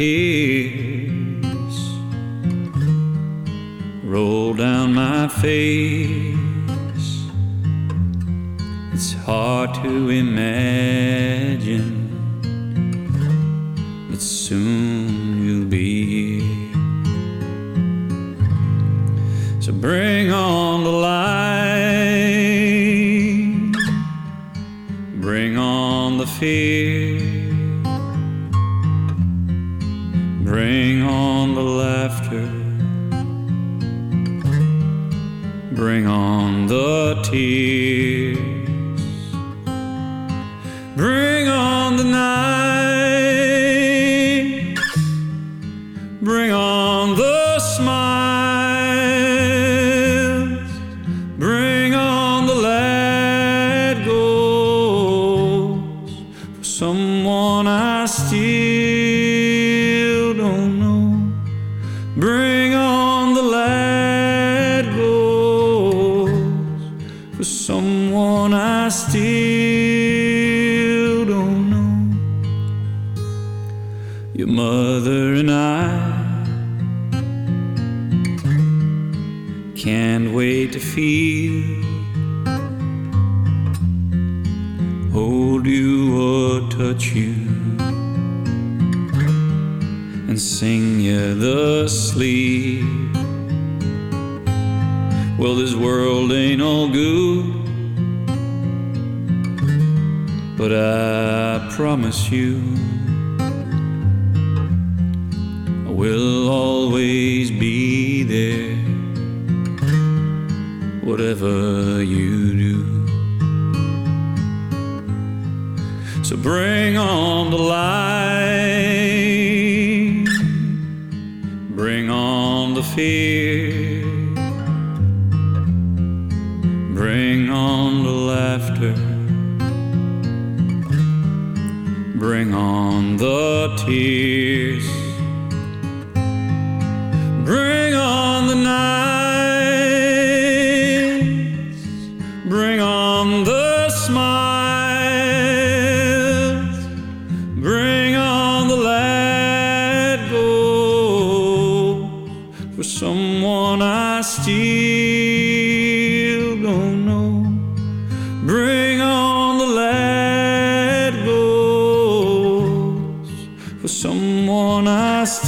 tears roll down my face. It's hard to imagine that soon you'll be here. So bring on the light, bring on the fear. tears. promise you I will always be there, whatever you do. So bring on the light, bring on the fear, bring on the laughter Bring on the tears. Bring on the night. past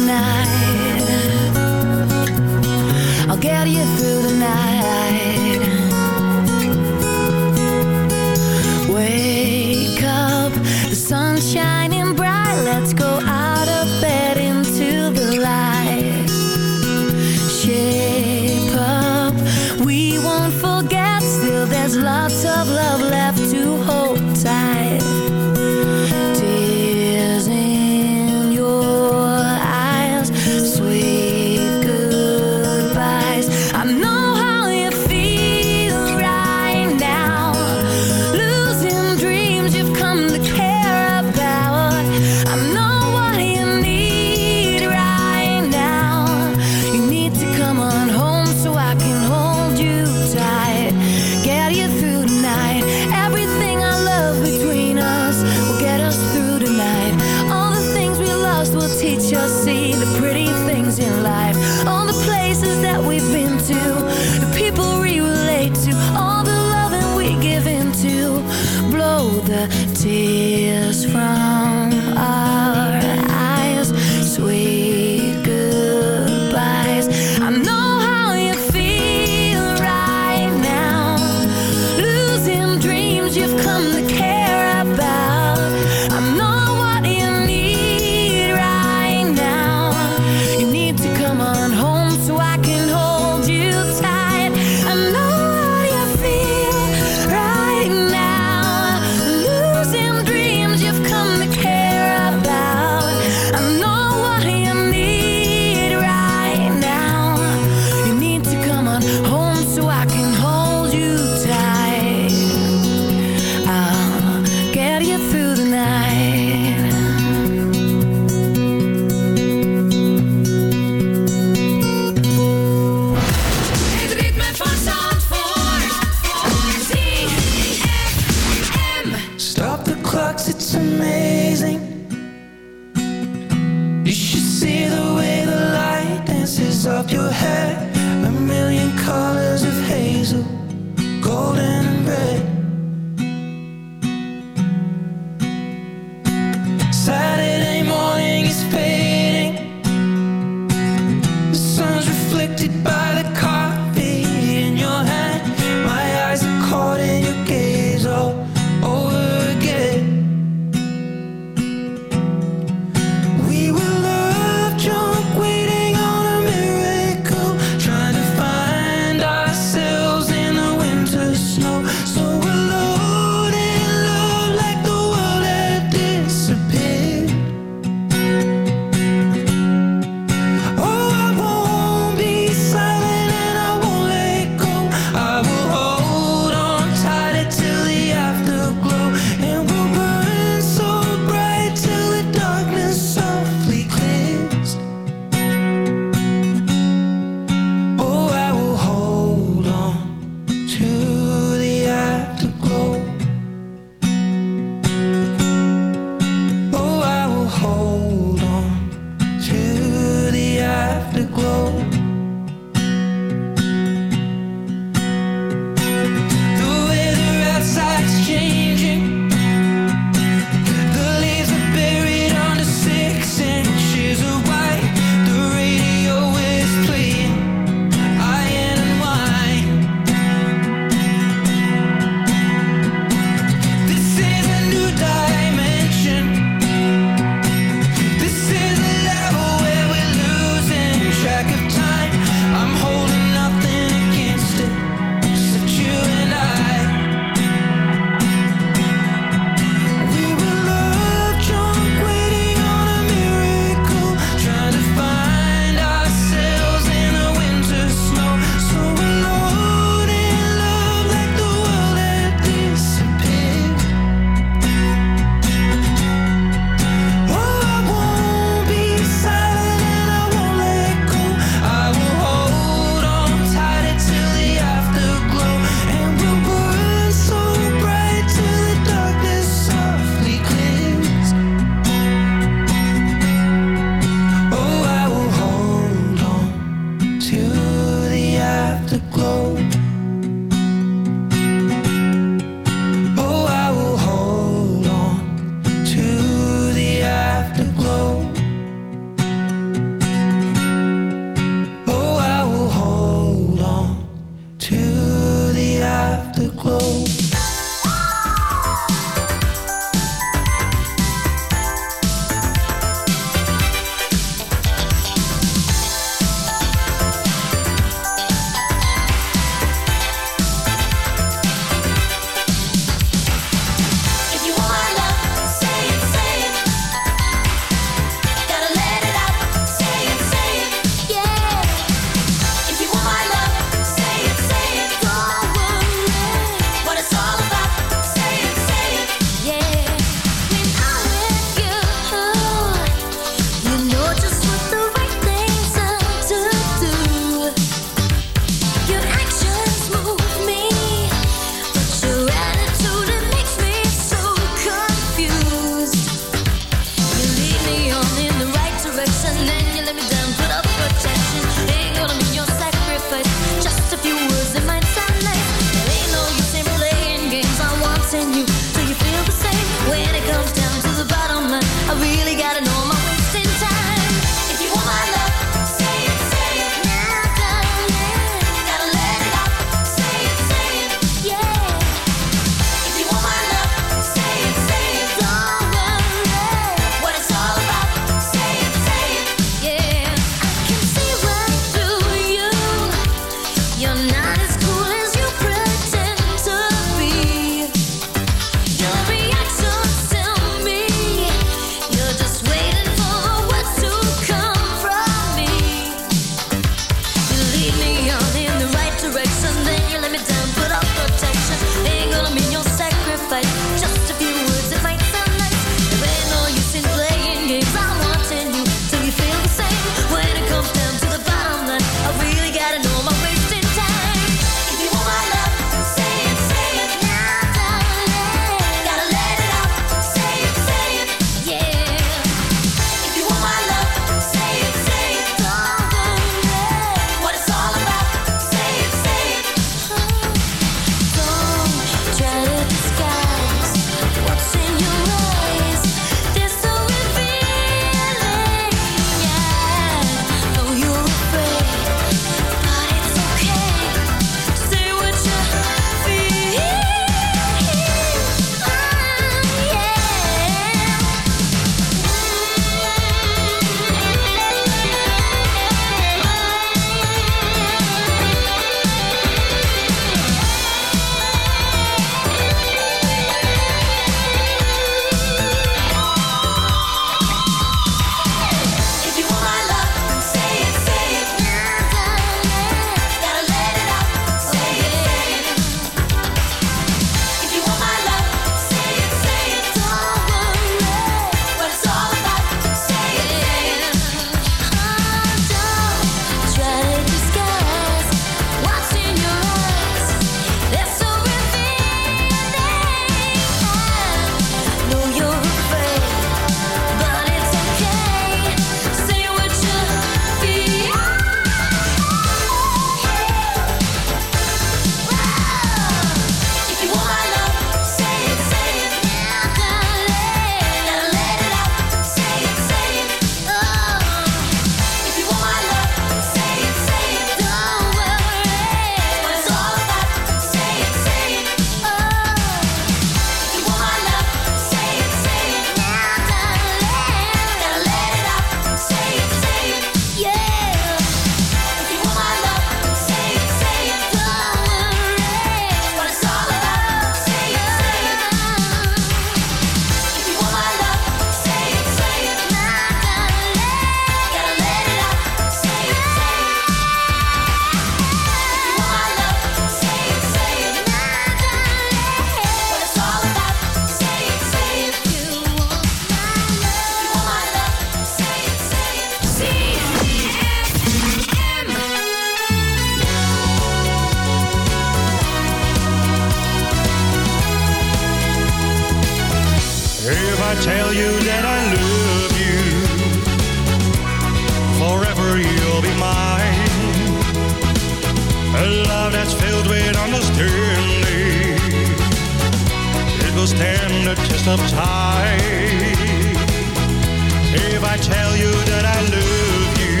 tell you that I love you,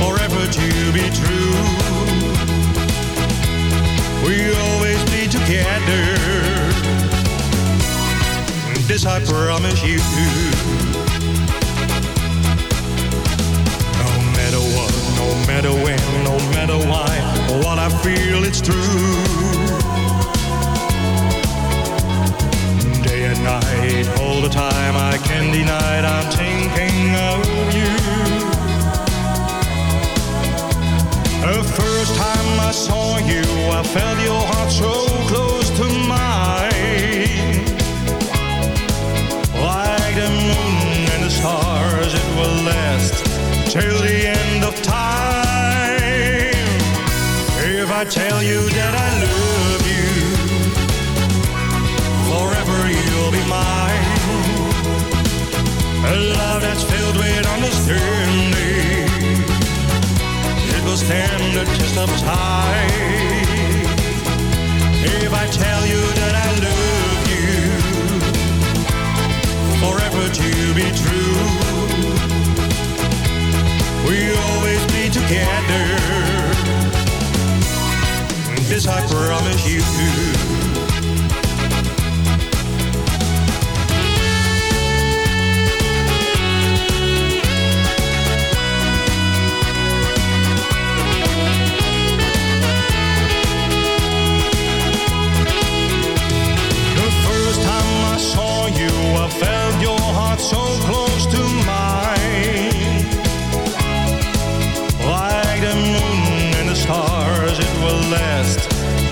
forever to be true. We always be together. This I promise you. No matter what, no matter when, no matter why, what I feel it's true. Day and night, all the time, I can't deny it, I'm thinking of you. The first time I saw you, I felt your heart so close to mine. Like the moon and the stars, it will last till the end of time. If I tell you that I love It will stand the test of time. If I tell you that I love you, forever to be true. We always be together. This I promise you.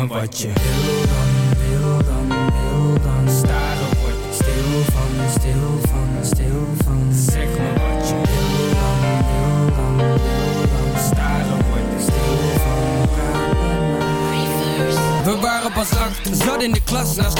me wat je wil dan, wil dan, wil dan. Staren word je stil van, stil van, stil van. Zeg me wat je wil dan, wil dan, wil dan. Staren word je stil van. We waren pas acht, zat in de klas Naast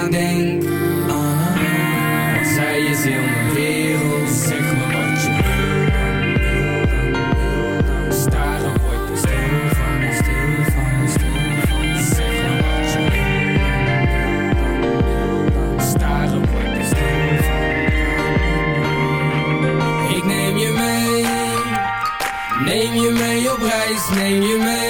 Maar denk aan haar. Want zij is heel mijn wereld. Zeg me wat je wil. Staren word je stil van, stil van, stil van. Zeg me wat je wil. Staren word je stil van. Ik neem je mee. Neem je mee op reis, neem je mee